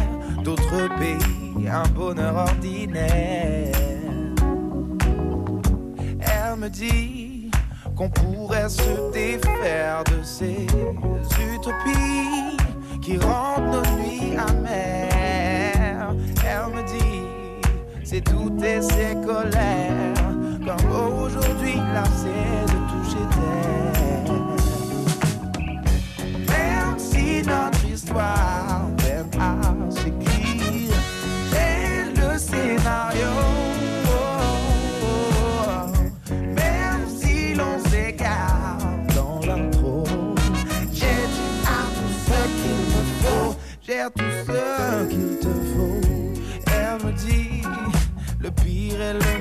d'autres pays, un bonheur ordinaire. Elle me dit qu'on pourrait se défaire de ces utopies qui rendent nos nuits amères. C'est toutes ses colères, comme aujourd'hui lassée de toucher terre. Même si notre histoire el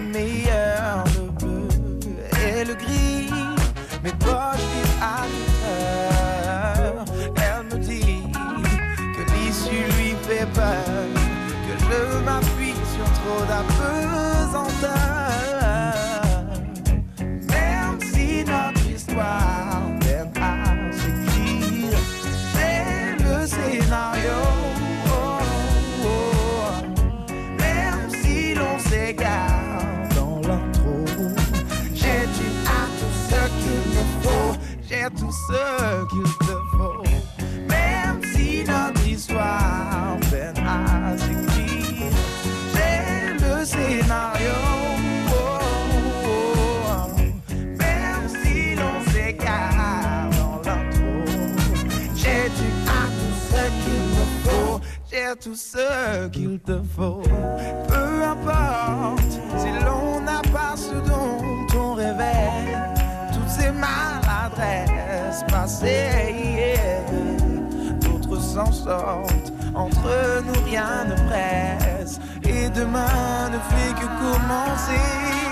tout ce qu'il te faut. Peu importe si l'on n'a pas ce dont on rêvait, toutes ces maladresses passées hier, d'autres s'en sortent. Entre nous rien ne presse et demain ne fait que commencer.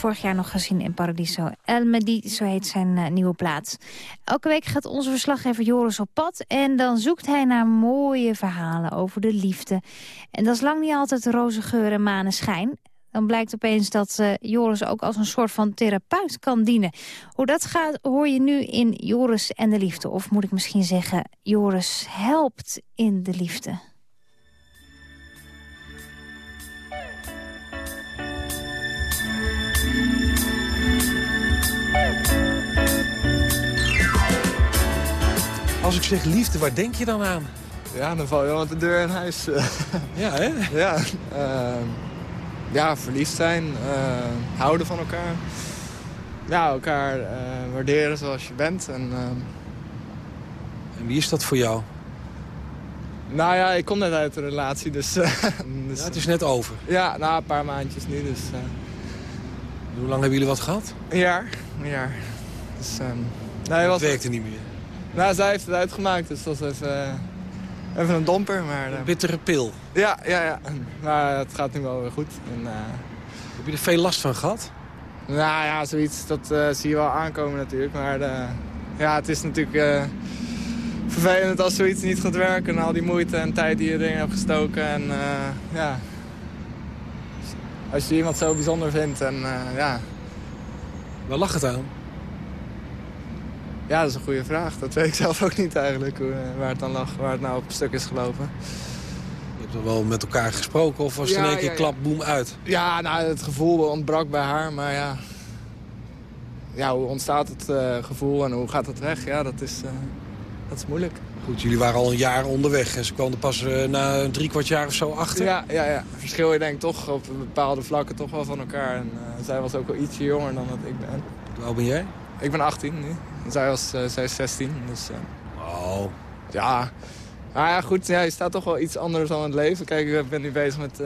Vorig jaar nog gezien in Paradiso. El Medi, zo heet zijn eh, nieuwe plaat. Elke week gaat onze verslaggever Joris op pad... en dan zoekt hij naar mooie verhalen over de liefde. En dat is lang niet altijd roze geur en maneschijn. dan blijkt opeens dat eh, Joris ook als een soort van therapeut kan dienen. Hoe dat gaat hoor je nu in Joris en de Liefde. Of moet ik misschien zeggen, Joris helpt in de liefde. Als ik zeg liefde, waar denk je dan aan? Ja, dan val je wel met de deur in huis. Ja, hè? ja, ehm, ja, verliefd zijn, eh, houden van elkaar. Ja, elkaar eh, waarderen zoals je bent. En, ehm, En wie is dat voor jou? nou ja, ik kom net uit een relatie, dus... dus Ja, het is net over. Ja, na een paar maandjes nu, dus... eh, Hoe lang hebben jullie wat gehad? een jaar, een jaar. Dus, ehm, nee, Het was, werkte niet meer. Nou, zij heeft het uitgemaakt, dus dat was even, eh, even een domper. Maar, eh, Bittere pil. ja, ja, ja. Maar het gaat nu wel weer goed. En, eh, Heb je er veel last van gehad? Nou ja, zoiets, dat zie je wel aankomen natuurlijk. Maar ja, het is natuurlijk vervelend als zoiets niet gaat werken. En al die moeite en tijd die je erin hebt gestoken. En ja, als je iemand zo bijzonder vindt en ja. Waar lag het aan? Ja, dat is een goede vraag. Dat weet ik zelf ook niet eigenlijk, hoe, eh, waar het dan lag, waar het nou op stuk is gelopen. Je hebt er wel met elkaar gesproken of was het Ja, in één keer ja, klap, boem, uit? Ja, nou, het gevoel ontbrak bij haar, maar ja... Ja, hoe ontstaat het eh, gevoel en hoe gaat het weg? Ja, dat is, eh, dat is moeilijk. Goed, jullie waren al een jaar onderweg en ze kwamen er pas na een drie kwart jaar of zo achter. Ja, ja, ja. Verschil je denk ik toch op bepaalde vlakken toch wel van elkaar. En zij was ook wel ietsje jonger dan dat ik ben. Hoe oud ben jij? Ik ben 18 nu. En zij, was, eh, zij is 16, dus... Oh. Ja. Nou ja, goed, ja, je staat toch wel iets anders dan het leven. Kijk, ik ben nu bezig met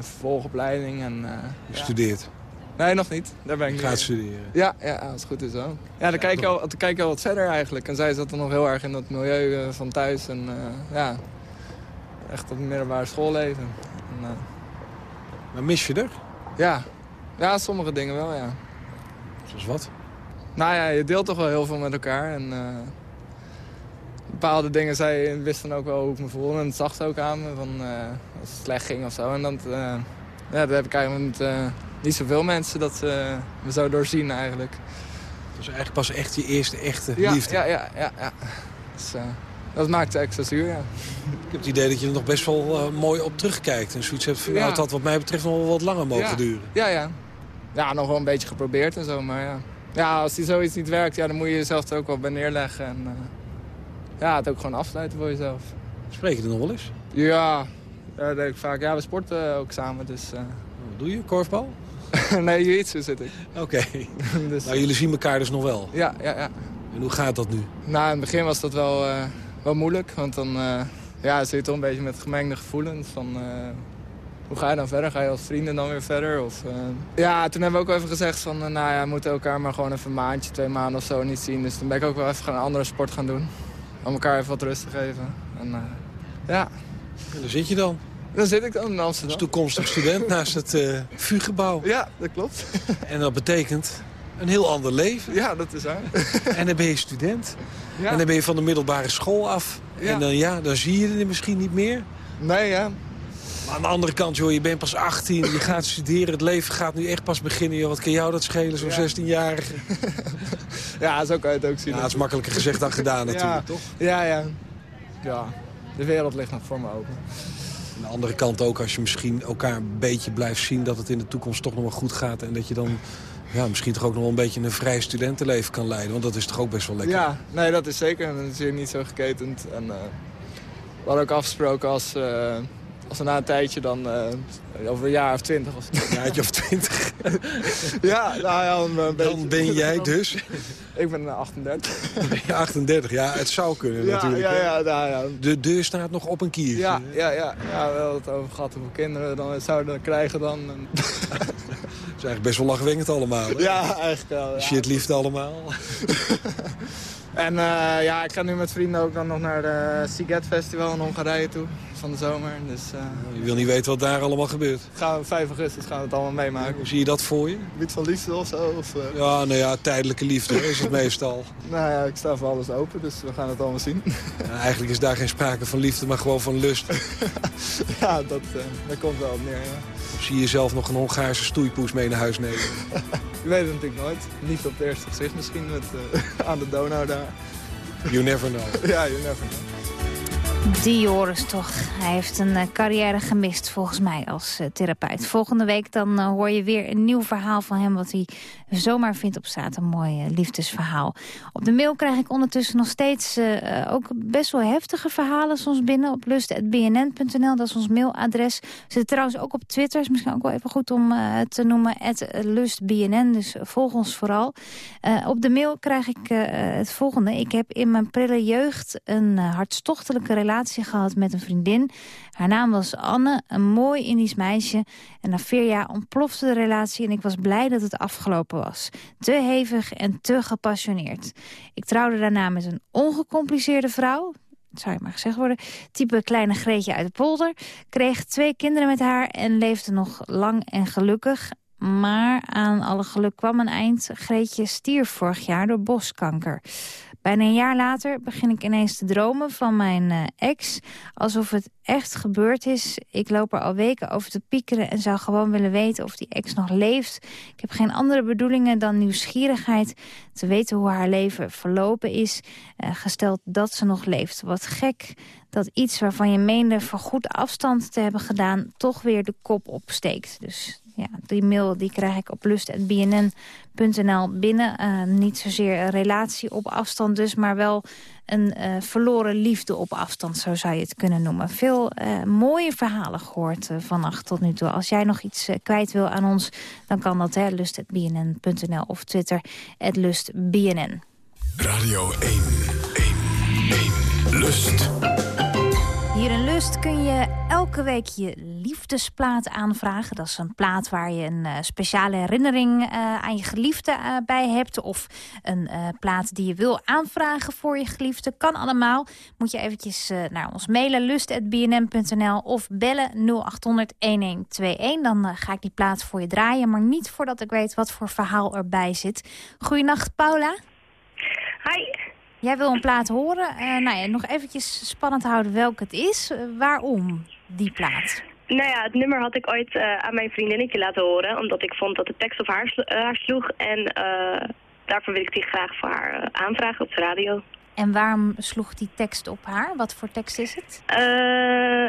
vervolgopleiding en... eh, Je ja. studeert. Nee, nog niet. Daar ben ik Je gaat studeren. Ja, ja, als het goed is wel. Ja, dan kijk, je al, dan kijk je al wat verder eigenlijk. En zij zat dan nog heel erg in dat milieu van thuis. En ja, echt op het middelbare schoolleven. En, Maar mis je er? ja. ja, sommige dingen wel, ja. Zoals wat? Nou ja, je deelt toch wel heel veel met elkaar. En eh, bepaalde dingen, zij wist dan ook wel hoe ik me voelde. En dat zag ze ook aan me, van, eh, als het slecht ging of zo. En dat, eh, ja, dat heb ik eigenlijk met niet zoveel mensen dat ze me zo doorzien eigenlijk. Dat was eigenlijk pas echt je eerste echte Ja, liefde. ja, ja, ja. ja. Dus, dat maakt het extra zuur, ja. Ik heb het idee dat je er nog best wel mooi op terugkijkt. En zoiets hebt Ja. nou, het had wat mij betreft nog wel wat langer mogen ja. duren. Ja, ja. Ja, nog wel een beetje geprobeerd en zo, maar ja. Ja, als die zoiets niet werkt, ja, dan moet je jezelf er ook wel bij neerleggen. En, eh, ja, het ook gewoon afsluiten voor jezelf. Spreek je er nog wel eens? Ja, dat deed ik vaak. Ja, we sporten ook samen, dus... Wat doe je? Korfbal? nee, jiu-jitsu zit ik. Oké. dus, Nou, jullie zien elkaar dus nog wel. ja, ja, ja. En hoe gaat dat nu? Nou, in het begin was dat wel, eh, wel moeilijk, want dan ja, zit je toch een beetje met gemengde gevoelens. Van, hoe ga je dan verder? Ga je als vrienden dan weer verder? Of, eh, Ja, toen hebben we ook even gezegd van, eh, nou ja, we moeten elkaar maar gewoon even een maandje, twee maanden of zo niet zien. Dus toen ben ik ook wel even een andere sport gaan doen. Om elkaar even wat rust te geven. En, eh, ja, En daar zit je dan. dan zit ik dan in Amsterdam. Als toekomstig student naast het VU-gebouw. Ja, dat klopt. En dat betekent een heel ander leven. Ja, dat is waar. En dan ben je student. Ja. En dan ben je van de middelbare school af. Ja. En dan, ja, dan zie je er misschien niet meer. Nee, ja. Maar aan de andere kant, joh, je bent pas 18, je gaat studeren. Het leven gaat nu echt pas beginnen. Joh. Wat kan jou dat schelen, zo'n Ja. 16-jarige? Ja, zo kan je het ook zien. Ja, het is makkelijker gezegd dan gedaan natuurlijk, ja. toch? Ja, ja. Ja, de wereld ligt nog voor me open. Aan de andere kant ook, als je misschien elkaar een beetje blijft zien... dat het in de toekomst toch nog wel goed gaat. En dat je dan ja, misschien toch ook nog wel een beetje een vrij studentenleven kan leiden. Want dat is toch ook best wel lekker. Ja, nee, dat is zeker. Dat is hier niet zo geketend. En, eh, we hadden ook afgesproken als, eh, als we na een tijdje dan, eh, over een jaar of twintig of Een jaartje of twintig. ja, nou ja, dan, een beetje- Dan ben jij dus Ik ben eh, 38. 38. Ja, het zou kunnen Ja, natuurlijk. ja, hè. ja, nou ja. De deur staat nog op een kier. Ja, ja, ja, ja, we hadden het over gehad hoeveel kinderen we dan zouden krijgen dan. Het is eigenlijk best wel lachwekkend allemaal. Hè? ja, eigenlijk wel. Ja. Shit liefde allemaal. En eh, ja, ik ga nu met vrienden ook dan nog naar de Siget Festival in Hongarije toe. Van de zomer. Dus, eh, Je wil niet weten wat daar allemaal gebeurt. gaan we 5 augustus gaan we het allemaal meemaken. Hoe zie je dat voor je? Gebied van liefde of zo? Of, eh, Ja, nou ja, tijdelijke liefde is het meestal. Nou ja, ik sta voor alles open, dus we gaan het allemaal zien. Eigenlijk is daar geen sprake van liefde, maar gewoon van lust. ja, dat, eh, dat komt wel op neer, ja. Of zie je zelf nog een Hongaarse stoeipoes mee naar huis nemen? Je weet het natuurlijk nooit. Niet op het eerste gezicht misschien, met, eh, aan de Donau daar. You never know. Ja, you never know. Die Joris toch. Hij heeft een eh, carrière gemist volgens mij als eh, therapeut. Volgende week dan eh, hoor je weer een nieuw verhaal van hem... wat hij zomaar vindt op straat. Een mooi liefdesverhaal. Op de mail krijg ik ondertussen nog steeds ook best wel heftige verhalen soms binnen. Op lust.bnn.nl, dat is ons mailadres. Zitten trouwens ook op Twitter. Is misschien ook wel even goed om te noemen. lustbnn, dus volg ons vooral. Op de mail krijg ik het volgende. Ik heb in mijn prille jeugd een hartstochtelijke relatie gehad met een vriendin. Haar naam was Anne, een mooi Indisch meisje. En na vier jaar ontplofte de relatie en ik was blij dat het afgelopen was. Te hevig en te gepassioneerd. Ik trouwde daarna met een ongecompliceerde vrouw zou je maar gezegd worden, type kleine Greetje uit de polder. Kreeg twee kinderen met haar en leefde nog lang en gelukkig. Maar aan alle geluk kwam een eind. Greetje stierf vorig jaar door boskanker. Bijna een jaar later begin ik ineens te dromen van mijn eh, ex. Alsof het echt gebeurd is. Ik loop er al weken over te piekeren en zou gewoon willen weten of die ex nog leeft. Ik heb geen andere bedoelingen dan nieuwsgierigheid. Te weten hoe haar leven verlopen is. eh, gesteld dat ze nog leeft. Wat gek dat iets waarvan je meende voor goed afstand te hebben gedaan... toch weer de kop opsteekt. Dus ja, die mail die krijg ik op lust.bnn.nl binnen. Eh, niet zozeer een relatie op afstand dus, maar wel een eh, verloren liefde op afstand, zo zou je het kunnen noemen. Veel eh, mooie verhalen gehoord eh, vannacht tot nu toe. Als jij nog iets kwijt wil aan ons, dan kan dat, hè, lust.bnn.nl of Twitter, lustbnn. Radio 1, 1, 1, Lust. Hier in Lust kun je elke week je liefdesplaat aanvragen. Dat is een plaat waar je een eh, speciale herinnering eh, aan je geliefde eh, bij hebt. Of een plaat die je wil aanvragen voor je geliefde. Kan allemaal. Moet je eventjes naar ons mailen. lust.bnm.nl of bellen 0800 1121. Dan ga ik die plaat voor je draaien. Maar niet voordat ik weet wat voor verhaal erbij zit. Goedenacht Paula. Hi. Jij wil een plaat horen. Eh, nou ja, nog eventjes spannend houden welke het is. Eh, waarom die plaat? Nou ja, het nummer had ik ooit eh, aan mijn vriendinnetje laten horen. Omdat ik vond dat de tekst op haar, slo- haar sloeg. En daarvoor wil ik die graag voor haar aanvragen op de radio. En waarom sloeg die tekst op haar? Wat voor tekst is het?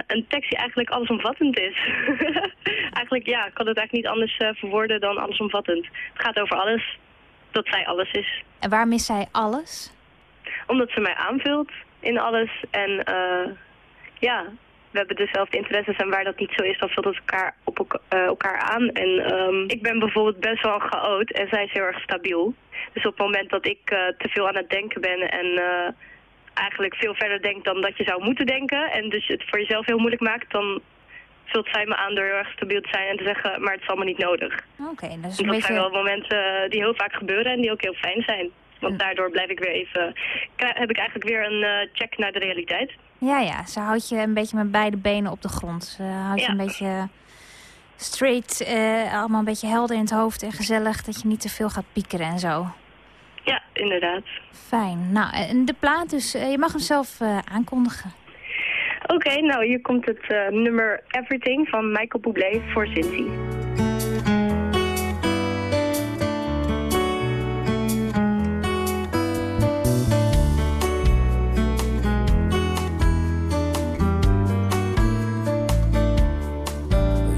Een tekst die eigenlijk allesomvattend is. eigenlijk ja, ik kan het eigenlijk niet anders verwoorden dan allesomvattend. Het gaat over alles. Dat zij alles is. En waar mist zij alles? Omdat ze mij aanvult in alles. En eh, ja, we hebben dezelfde interesses en waar dat niet zo is, dan vult het elkaar op elka- eh, elkaar aan. En ehm, ik ben bijvoorbeeld best wel een chaot en zij is heel erg stabiel. Dus op het moment dat ik eh, te veel aan het denken ben en eh, eigenlijk veel verder denk dan dat je zou moeten denken... en dus het voor jezelf heel moeilijk maakt, dan vult zij me aan door heel erg stabiel te zijn en te zeggen... maar het is allemaal niet nodig. Oké, dat is En een dat zijn wel beetje... momenten die heel vaak gebeuren en die ook heel fijn zijn. Want daardoor blijf ik weer even, heb ik eigenlijk weer een eh, check naar de realiteit. Ja, ja, ze houdt je een beetje met beide benen op de grond. Ze houdt je een beetje straight, eh, allemaal een beetje helder in het hoofd en gezellig. Dat je niet te veel gaat piekeren en zo. Ja, inderdaad. Fijn. Nou, en de plaat dus, eh, je mag hem zelf aankondigen. Oké, nou hier komt het nummer Everything van Michael Bublé voor Cindy.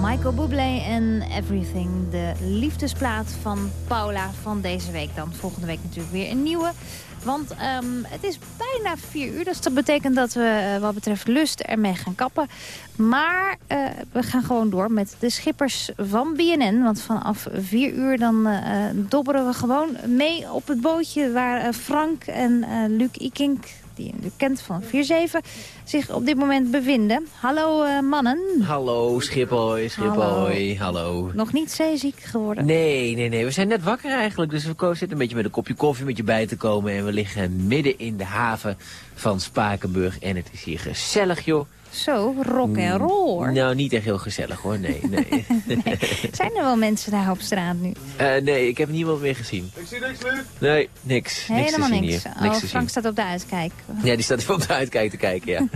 Michael Bublé en Everything, de liefdesplaat van Paula van deze week. Dan volgende week natuurlijk weer een nieuwe. Want ehm, het is bijna vier uur, dus dat betekent dat we eh, wat betreft lust ermee gaan kappen. Maar eh, we gaan gewoon door met de schippers van BNN. Want vanaf vier uur dan eh, dobberen we gewoon mee op het bootje... waar Frank en Luc Ikink, die je kent van 4-7, zich op dit moment bevinden. Hallo eh, mannen. Hallo, Schiphol, Schiphol, hallo. Nog niet zeeziek geworden? Nee, nee, nee. We zijn net wakker eigenlijk. Dus we zitten een beetje met een kopje koffie met je bij te komen. En we liggen midden in de haven van Spakenburg. En het is hier gezellig, joh. Zo, rock en roll hoor. Nou, niet echt heel gezellig, hoor. Nee, nee. Zijn er wel mensen daar op straat nu? Eh, nee, ik heb niemand meer gezien. Ik zie niks, Luc. Nee, niks. niks Helemaal zien niks. hier. Oh, Niks Frank staat op de uitkijk. Ja, die staat even op de uitkijk te kijken, ja.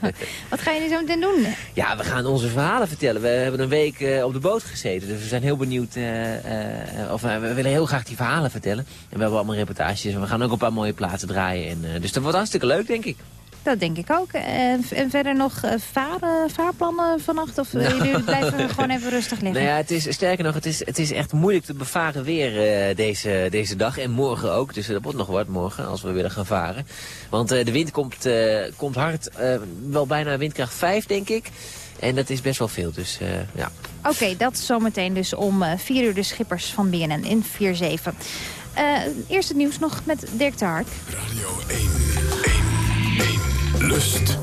Wat ga je nu zo meteen doen? Ja, we gaan onze verhalen vertellen. We hebben een week eh, op de boot gezeten, dus we zijn heel benieuwd. eh, eh, of we willen heel graag die verhalen vertellen. En we hebben allemaal reportages en we gaan ook op een paar mooie plaatsen draaien. En, eh, dus dat wordt hartstikke leuk, denk ik. Dat denk ik ook. En, en verder nog eh, varen, vaarplannen vannacht? Of eh, jullie blijven gewoon even rustig liggen? Nou ja, het is, sterker nog, het is, het is echt moeilijk te bevaren weer eh, deze, deze dag. En morgen ook. Dus dat wordt nog wat morgen als we willen gaan varen. Want eh, de wind komt, eh, komt hard. eh, wel bijna windkracht 5, denk ik. En dat is best wel veel. Dus eh, ja. Oké, dat zometeen dus om eh, vier uur de schippers van BNN in 4-7. Eh eerst het nieuws nog met Dirk de Hark. Radio 1, 1, Lust.